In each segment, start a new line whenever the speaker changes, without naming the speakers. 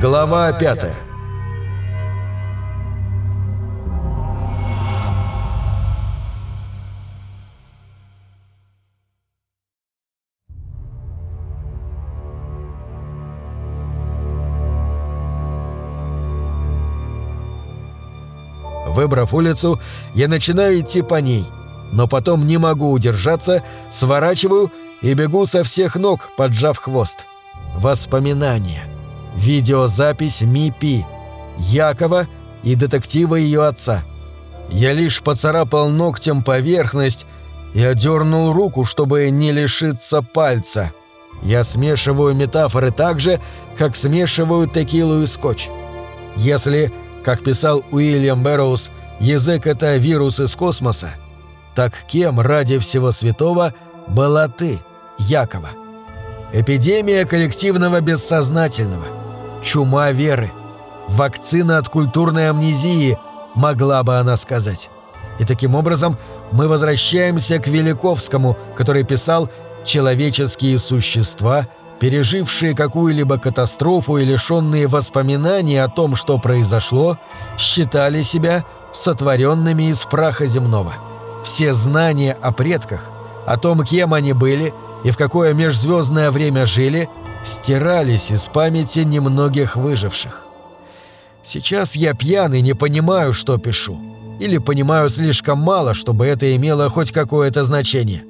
Глава пятая Выбрав улицу, я начинаю идти по ней, но потом не могу удержаться, сворачиваю и бегу со всех ног, поджав хвост. Воспоминания. Видеозапись Ми-Пи, Якова и детектива ее отца. Я лишь поцарапал ногтем поверхность и отдернул руку, чтобы не лишиться пальца. Я смешиваю метафоры так же, как смешиваю текилу и скотч. Если как писал Уильям Бэрроуз, язык — это вирус из космоса. Так кем ради всего святого была ты, Якова? Эпидемия коллективного бессознательного, чума веры, вакцина от культурной амнезии, могла бы она сказать. И таким образом мы возвращаемся к Великовскому, который писал «Человеческие существа — пережившие какую-либо катастрофу и лишенные воспоминаний о том, что произошло, считали себя сотворенными из праха земного. Все знания о предках, о том, кем они были и в какое межзвездное время жили, стирались из памяти немногих выживших. Сейчас я пьян и не понимаю, что пишу. Или понимаю слишком мало, чтобы это имело хоть какое-то значение.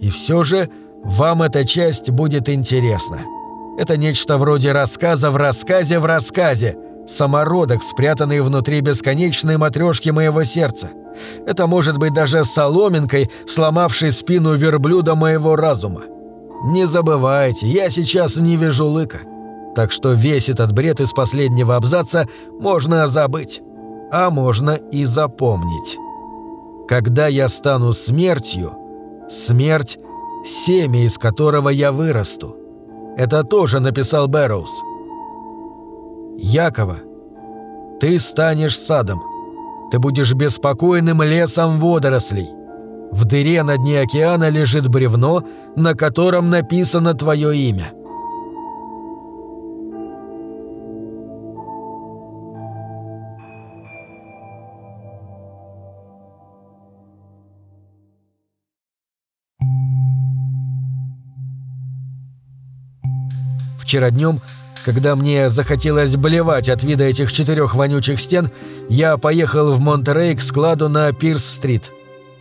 И все же вам эта часть будет интересна. Это нечто вроде рассказа в рассказе в рассказе, самородок, спрятанный внутри бесконечной матрешки моего сердца. Это может быть даже соломинкой, сломавшей спину верблюда моего разума. Не забывайте, я сейчас не вижу лыка. Так что весь этот бред из последнего абзаца можно забыть. А можно и запомнить. Когда я стану смертью, смерть семя из которого я вырасту. Это тоже написал Бэрроуз. Якова, ты станешь садом. Ты будешь беспокойным лесом водорослей. В дыре на дне океана лежит бревно, на котором написано твое имя. Вчера днем, когда мне захотелось блевать от вида этих четырех вонючих стен, я поехал в Монтерей к складу на Пирс-стрит.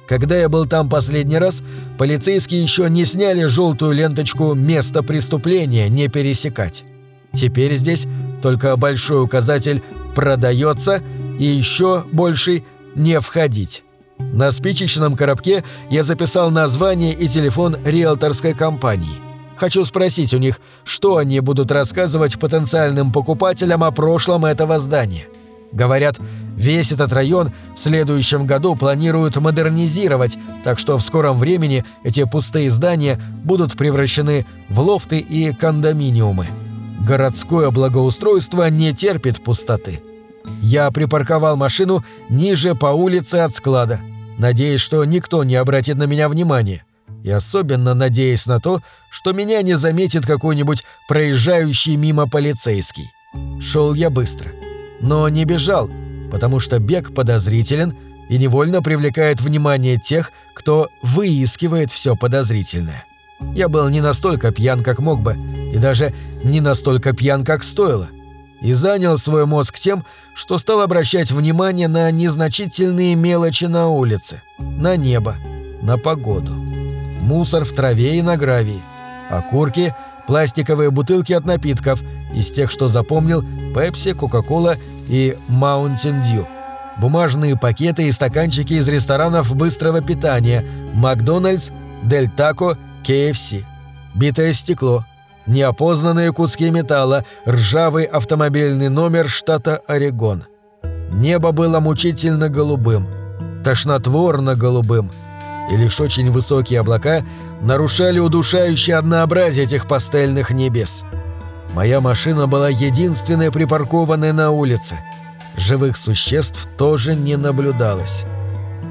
Когда я был там последний раз, полицейские еще не сняли желтую ленточку «Место преступления не пересекать». Теперь здесь только большой указатель «Продается» и еще больший «Не входить». На спичечном коробке я записал название и телефон риэлторской компании. Хочу спросить у них, что они будут рассказывать потенциальным покупателям о прошлом этого здания. Говорят, весь этот район в следующем году планируют модернизировать, так что в скором времени эти пустые здания будут превращены в лофты и кондоминиумы. Городское благоустройство не терпит пустоты. Я припарковал машину ниже по улице от склада, надеясь, что никто не обратит на меня внимания и особенно надеясь на то, что меня не заметит какой-нибудь проезжающий мимо полицейский. Шел я быстро, но не бежал, потому что бег подозрителен и невольно привлекает внимание тех, кто выискивает все подозрительное. Я был не настолько пьян, как мог бы, и даже не настолько пьян, как стоило, и занял свой мозг тем, что стал обращать внимание на незначительные мелочи на улице, на небо, на погоду мусор в траве и на гравии, окурки, пластиковые бутылки от напитков, из тех, что запомнил, Пепси, Кока-Кола и Mountain Dew, бумажные пакеты и стаканчики из ресторанов быстрого питания, Макдональдс, Дель Тако, KFC, битое стекло, неопознанные куски металла, ржавый автомобильный номер штата Орегон. Небо было мучительно голубым, тошнотворно голубым – и лишь очень высокие облака нарушали удушающее однообразие этих пастельных небес. Моя машина была единственной припаркованной на улице. Живых существ тоже не наблюдалось.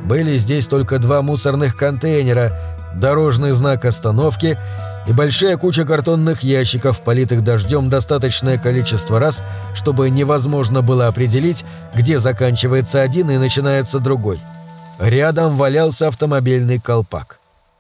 Были здесь только два мусорных контейнера, дорожный знак остановки и большая куча картонных ящиков, политых дождем достаточное количество раз, чтобы невозможно было определить, где заканчивается один и начинается другой. Рядом валялся автомобильный колпак.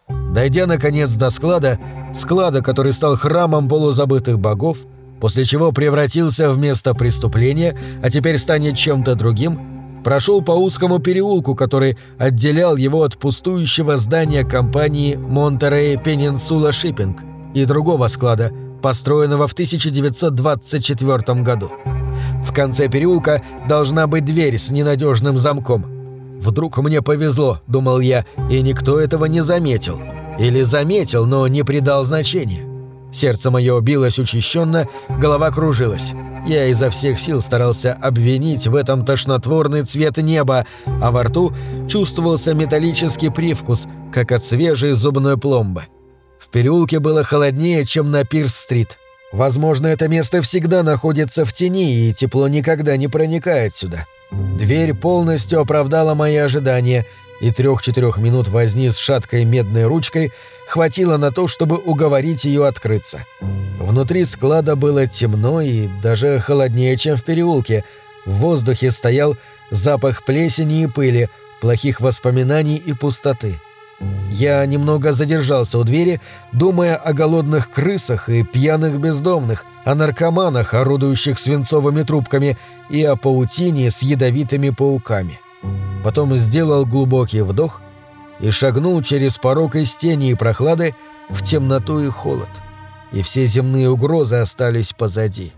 Дойдя наконец до склада, склада, который стал храмом полузабытых богов, после чего превратился в место преступления, а теперь станет чем-то другим, прошел по узкому переулку, который отделял его от пустующего здания компании Monterey Peninsula Shipping и другого склада, построенного в 1924 году. В конце переулка должна быть дверь с ненадежным замком. «Вдруг мне повезло», — думал я, — и никто этого не заметил. Или заметил, но не придал значения. Сердце мое билось учащенно, голова кружилась. Я изо всех сил старался обвинить в этом тошнотворный цвет неба, а во рту чувствовался металлический привкус, как от свежей зубной пломбы. В переулке было холоднее, чем на Пирс-стрит. Возможно, это место всегда находится в тени, и тепло никогда не проникает сюда. Дверь полностью оправдала мои ожидания — и трех-четырех минут возни с шаткой медной ручкой хватило на то, чтобы уговорить ее открыться. Внутри склада было темно и даже холоднее, чем в переулке. В воздухе стоял запах плесени и пыли, плохих воспоминаний и пустоты. Я немного задержался у двери, думая о голодных крысах и пьяных бездомных, о наркоманах, орудующих свинцовыми трубками, и о паутине с ядовитыми пауками потом сделал глубокий вдох и шагнул через порог из тени и прохлады в темноту и холод. И все земные угрозы остались позади.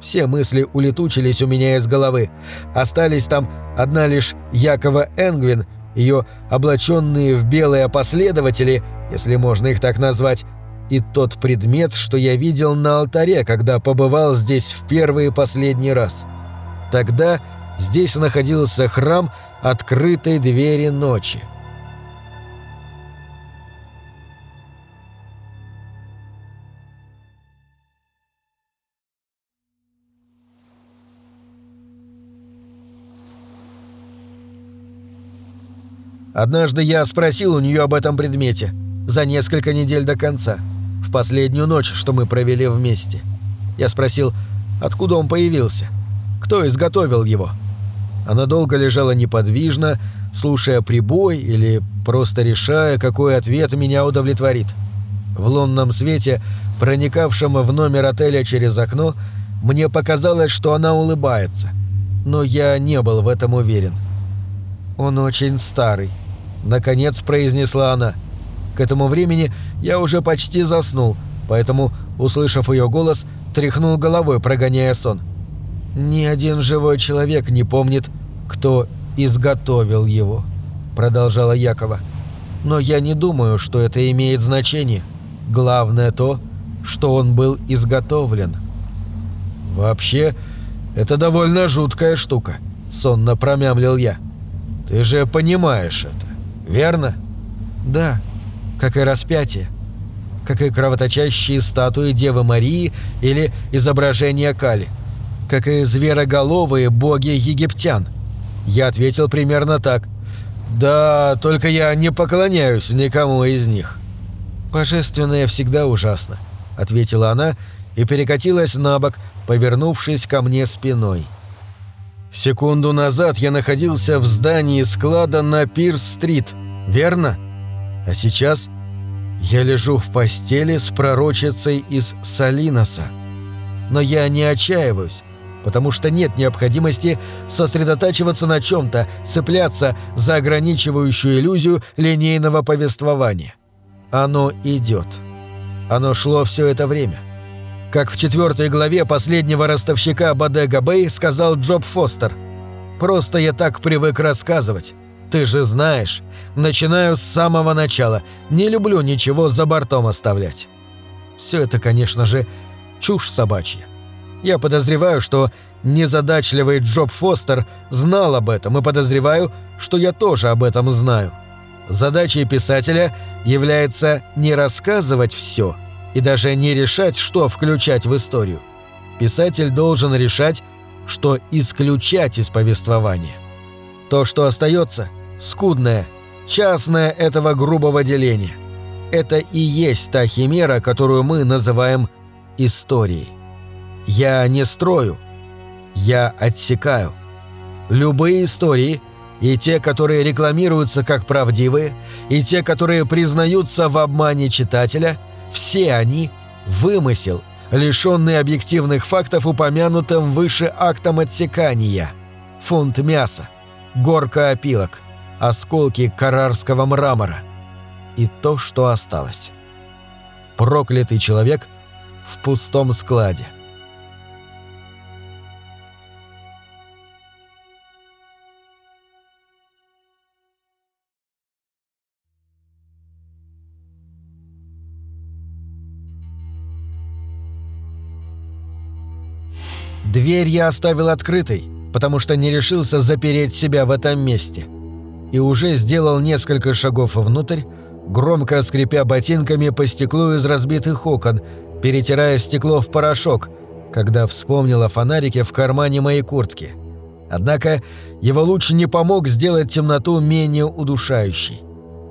Все мысли улетучились у меня из головы. Остались там одна лишь Якова Энгвин, ее облаченные в белые последователи, если можно их так назвать, и тот предмет, что я видел на алтаре, когда побывал здесь в первый и последний раз. Тогда здесь находился храм, открытой двери ночи. Однажды я спросил у нее об этом предмете за несколько недель до конца, в последнюю ночь, что мы провели вместе. Я спросил, откуда он появился, кто изготовил его. Она долго лежала неподвижно, слушая прибой или просто решая, какой ответ меня удовлетворит. В лунном свете, проникавшем в номер отеля через окно, мне показалось, что она улыбается. Но я не был в этом уверен. «Он очень старый», — наконец произнесла она. К этому времени я уже почти заснул, поэтому, услышав ее голос, тряхнул головой, прогоняя сон. «Ни один живой человек не помнит, кто изготовил его», — продолжала Якова. «Но я не думаю, что это имеет значение. Главное то, что он был изготовлен». «Вообще, это довольно жуткая штука», — сонно промямлил я. «Ты же понимаешь это, верно?» «Да, как и распятие, как и кровоточащие статуи Девы Марии или изображения Кали» как и звероголовые боги египтян. Я ответил примерно так. «Да, только я не поклоняюсь никому из них». «Божественное всегда ужасно», — ответила она и перекатилась на бок, повернувшись ко мне спиной. Секунду назад я находился в здании склада на Пирс-стрит, верно? А сейчас я лежу в постели с пророчицей из Салиноса. Но я не отчаиваюсь, потому что нет необходимости сосредотачиваться на чем-то, цепляться за ограничивающую иллюзию линейного повествования. Оно идет. Оно шло все это время. Как в четвертой главе последнего ростовщика Бадега Бэй сказал Джоб Фостер. «Просто я так привык рассказывать. Ты же знаешь, начинаю с самого начала, не люблю ничего за бортом оставлять». Все это, конечно же, чушь собачья. Я подозреваю, что незадачливый Джоб Фостер знал об этом и подозреваю, что я тоже об этом знаю. Задачей писателя является не рассказывать все и даже не решать, что включать в историю. Писатель должен решать, что исключать из повествования. То, что остается, скудное, частное этого грубого деления. это и есть та химера, которую мы называем историей. Я не строю, я отсекаю. Любые истории, и те, которые рекламируются как правдивые, и те, которые признаются в обмане читателя, все они – вымысел, лишенный объективных фактов упомянутым выше актом отсекания. Фунт мяса, горка опилок, осколки карарского мрамора. И то, что осталось. Проклятый человек в пустом складе – Дверь я оставил открытой, потому что не решился запереть себя в этом месте. И уже сделал несколько шагов внутрь, громко скрипя ботинками по стеклу из разбитых окон, перетирая стекло в порошок, когда вспомнил о фонарике в кармане моей куртки. Однако его луч не помог сделать темноту менее удушающей.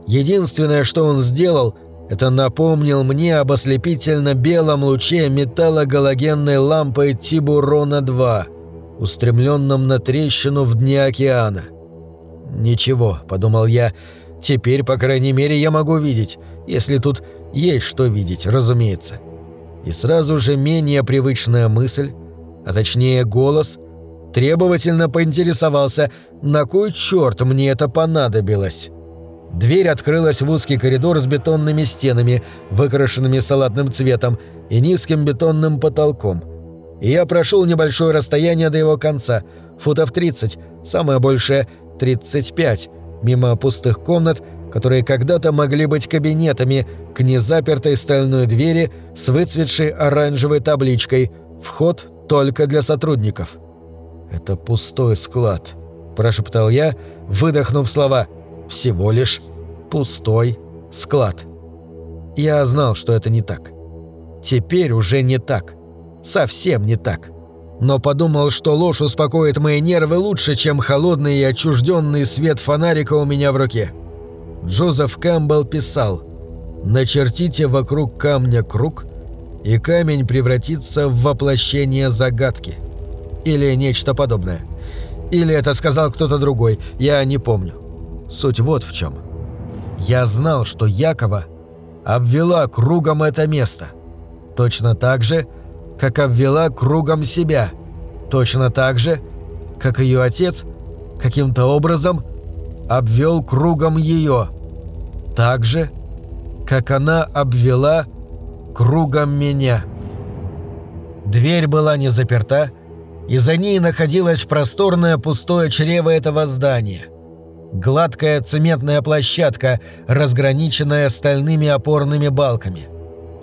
Единственное, что он сделал – это напомнил мне об ослепительно-белом луче металлогалогенной лампы Тибурона-2, устремленном на трещину в дне океана. «Ничего», — подумал я, — «теперь, по крайней мере, я могу видеть, если тут есть что видеть, разумеется». И сразу же менее привычная мысль, а точнее голос, требовательно поинтересовался, на кой черт мне это понадобилось. Дверь открылась в узкий коридор с бетонными стенами, выкрашенными салатным цветом, и низким бетонным потолком. И я прошел небольшое расстояние до его конца, футов 30, самое большее – 35, мимо пустых комнат, которые когда-то могли быть кабинетами, к незапертой стальной двери с выцветшей оранжевой табличкой «Вход только для сотрудников». «Это пустой склад», – прошептал я, выдохнув слова – всего лишь пустой склад. Я знал, что это не так. Теперь уже не так. Совсем не так. Но подумал, что ложь успокоит мои нервы лучше, чем холодный и отчужденный свет фонарика у меня в руке. Джозеф Кэмпбелл писал «Начертите вокруг камня круг, и камень превратится в воплощение загадки». Или нечто подобное. Или это сказал кто-то другой, я не помню. Суть вот в чем. Я знал, что Якова обвела кругом это место. Точно так же, как обвела кругом себя. Точно так же, как ее отец каким-то образом обвел кругом ее. Так же, как она обвела кругом меня. Дверь была не заперта, и за ней находилось просторное пустое чрево этого здания – Гладкая цементная площадка, разграниченная стальными опорными балками.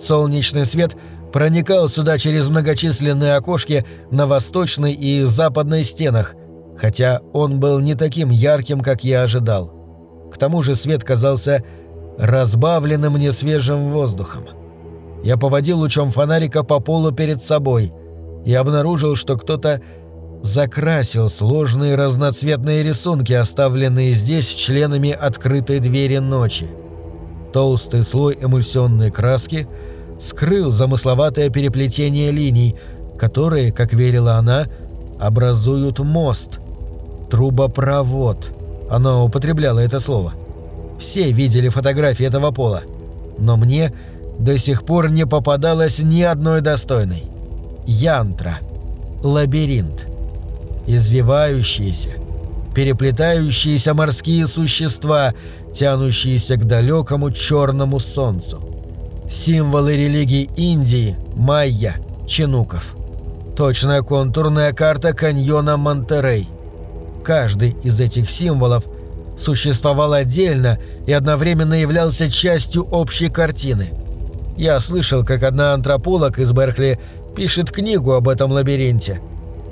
Солнечный свет проникал сюда через многочисленные окошки на восточной и западной стенах, хотя он был не таким ярким, как я ожидал. К тому же свет казался разбавленным несвежим воздухом. Я поводил лучом фонарика по полу перед собой и обнаружил, что кто-то закрасил сложные разноцветные рисунки, оставленные здесь членами открытой двери ночи. Толстый слой эмульсионной краски скрыл замысловатое переплетение линий, которые, как верила она, образуют мост. Трубопровод. Она употребляла это слово. Все видели фотографии этого пола. Но мне до сих пор не попадалось ни одной достойной. Янтра. Лабиринт извивающиеся, переплетающиеся морские существа, тянущиеся к далекому черному солнцу. Символы религии Индии, майя, чинуков. Точная контурная карта каньона Монтерей. Каждый из этих символов существовал отдельно и одновременно являлся частью общей картины. Я слышал, как одна антрополог из Беркли пишет книгу об этом лабиринте.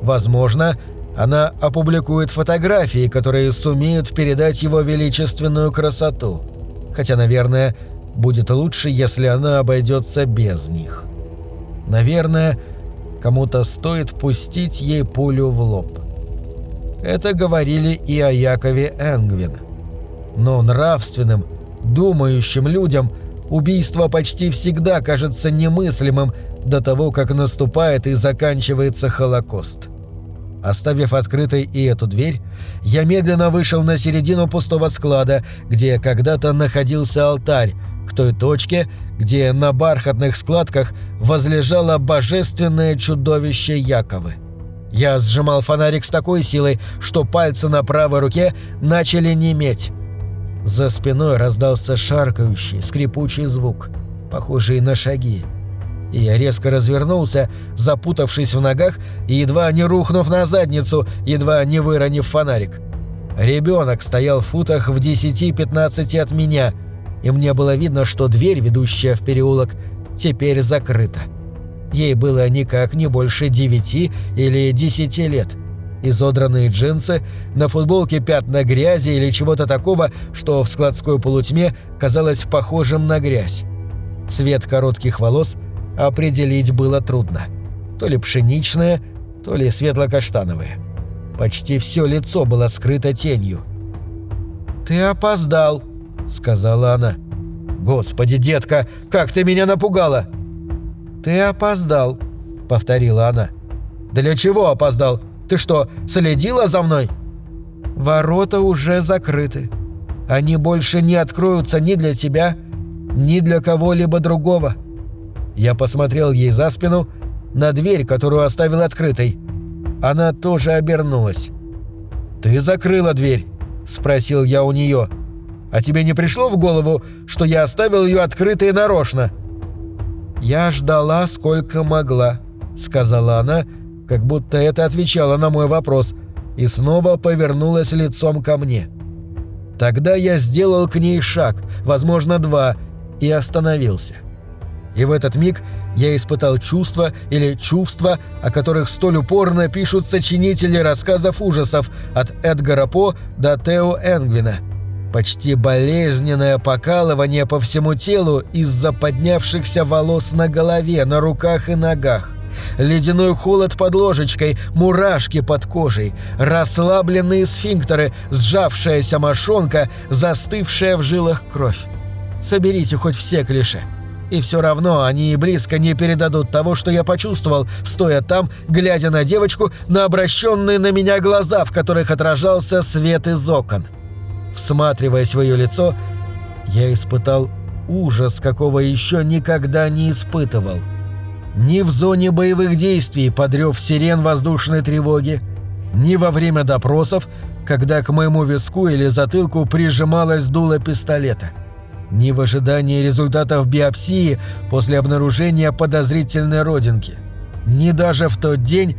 Возможно, она опубликует фотографии, которые сумеют передать его величественную красоту. Хотя, наверное, будет лучше, если она обойдется без них. Наверное, кому-то стоит пустить ей пулю в лоб. Это говорили и о Якове Энгвин. Но нравственным, думающим людям убийство почти всегда кажется немыслимым до того, как наступает и заканчивается Холокост. Оставив открытой и эту дверь, я медленно вышел на середину пустого склада, где когда-то находился алтарь, к той точке, где на бархатных складках возлежало божественное чудовище Яковы. Я сжимал фонарик с такой силой, что пальцы на правой руке начали неметь. За спиной раздался шаркающий, скрипучий звук, похожий на шаги. И я резко развернулся, запутавшись в ногах и едва не рухнув на задницу, едва не выронив фонарик. Ребенок стоял в футах в 10-15 от меня, и мне было видно, что дверь, ведущая в переулок, теперь закрыта. Ей было никак не больше девяти или десяти лет. Изодранные джинсы, на футболке пятна грязи или чего-то такого, что в складской полутьме казалось похожим на грязь. Цвет коротких волос определить было трудно. То ли пшеничное, то ли светло-каштановое. Почти все лицо было скрыто тенью. «Ты опоздал», — сказала она. «Господи, детка, как ты меня напугала!» «Ты опоздал», — повторила она. «Для чего опоздал? Ты что, следила за мной?» «Ворота уже закрыты. Они больше не откроются ни для тебя, ни для кого-либо другого». Я посмотрел ей за спину на дверь, которую оставил открытой. Она тоже обернулась. «Ты закрыла дверь?» – спросил я у нее. «А тебе не пришло в голову, что я оставил ее открытой нарочно?» «Я ждала, сколько могла», — сказала она, как будто это отвечало на мой вопрос, и снова повернулась лицом ко мне. Тогда я сделал к ней шаг, возможно, два, и остановился. И в этот миг я испытал чувства или чувства, о которых столь упорно пишут сочинители рассказов ужасов от Эдгара По до Тео Энгвина — почти болезненное покалывание по всему телу из-за поднявшихся волос на голове, на руках и ногах. Ледяной холод под ложечкой, мурашки под кожей, расслабленные сфинктеры, сжавшаяся мошонка, застывшая в жилах кровь. Соберите хоть все клише. И все равно они и близко не передадут того, что я почувствовал, стоя там, глядя на девочку, на обращенные на меня глаза, в которых отражался свет из окон. Всматриваясь в ее лицо, я испытал ужас, какого еще никогда не испытывал. Ни в зоне боевых действий, подрев сирен воздушной тревоги, ни во время допросов, когда к моему виску или затылку прижималась дуло пистолета, ни в ожидании результатов биопсии после обнаружения подозрительной родинки, ни даже в тот день,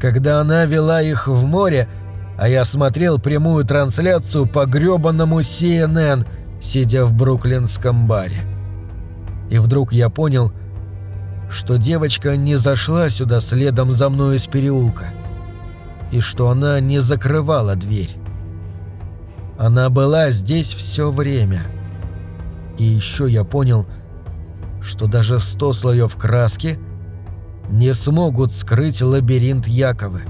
когда она вела их в море, а я смотрел прямую трансляцию по грёбаному CNN, сидя в бруклинском баре. И вдруг я понял, что девочка не зашла сюда следом за мной из переулка, и что она не закрывала дверь. Она была здесь все время. И еще я понял, что даже сто слоев краски не смогут скрыть лабиринт Яковы.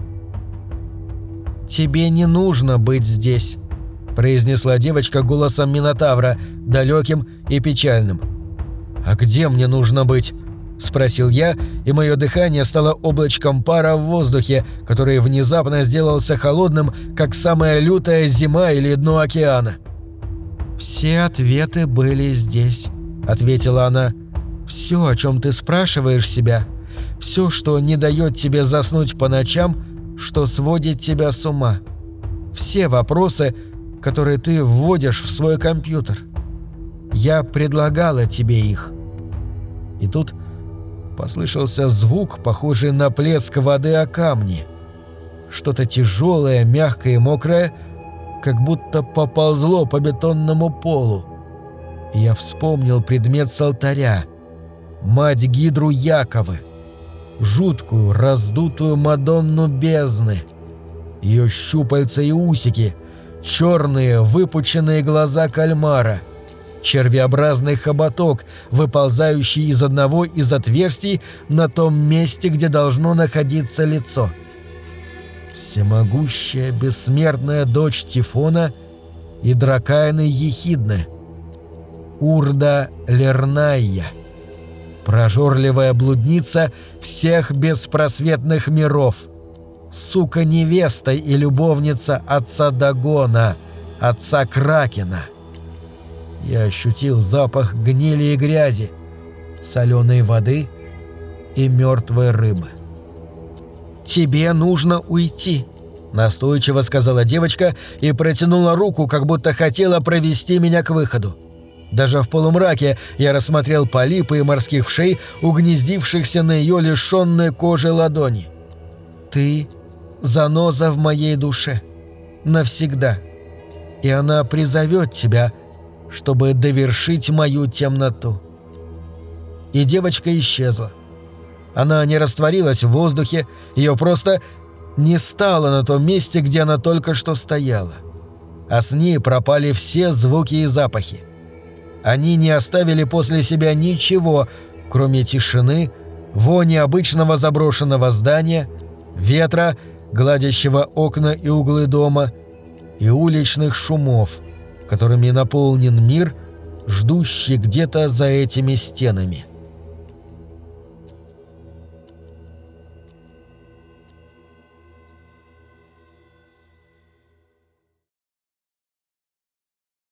«Тебе не нужно быть здесь», – произнесла девочка голосом Минотавра, далеким и печальным. «А где мне нужно быть?» – спросил я, и мое дыхание стало облачком пара в воздухе, который внезапно сделался холодным, как самая лютая зима или дно океана. «Все ответы были здесь», – ответила она. «Все, о чем ты спрашиваешь себя, все, что не дает тебе заснуть по ночам – что сводит тебя с ума. Все вопросы, которые ты вводишь в свой компьютер. Я предлагала тебе их. И тут послышался звук, похожий на плеск воды о камни. Что-то тяжелое, мягкое и мокрое, как будто поползло по бетонному полу. Я вспомнил предмет с алтаря. Мать Гидру Яковы жуткую, раздутую Мадонну бездны. Ее щупальца и усики, черные, выпученные глаза кальмара, червеобразный хоботок, выползающий из одного из отверстий на том месте, где должно находиться лицо. Всемогущая, бессмертная дочь Тифона и Дракайны Ехидны. Урда Лернайя. Прожорливая блудница всех беспросветных миров. Сука-невеста и любовница отца Дагона, отца Кракена. Я ощутил запах гнили и грязи, соленой воды и мертвой рыбы. «Тебе нужно уйти», – настойчиво сказала девочка и протянула руку, как будто хотела провести меня к выходу. Даже в полумраке я рассмотрел полипы и морских вшей, угнездившихся на ее лишенной кожи ладони. «Ты – заноза в моей душе. Навсегда. И она призовет тебя, чтобы довершить мою темноту». И девочка исчезла. Она не растворилась в воздухе, ее просто не стало на том месте, где она только что стояла. А с ней пропали все звуки и запахи. Они не оставили после себя ничего, кроме тишины, вони обычного заброшенного здания, ветра, гладящего окна и углы дома, и уличных шумов, которыми наполнен мир, ждущий где-то за этими стенами.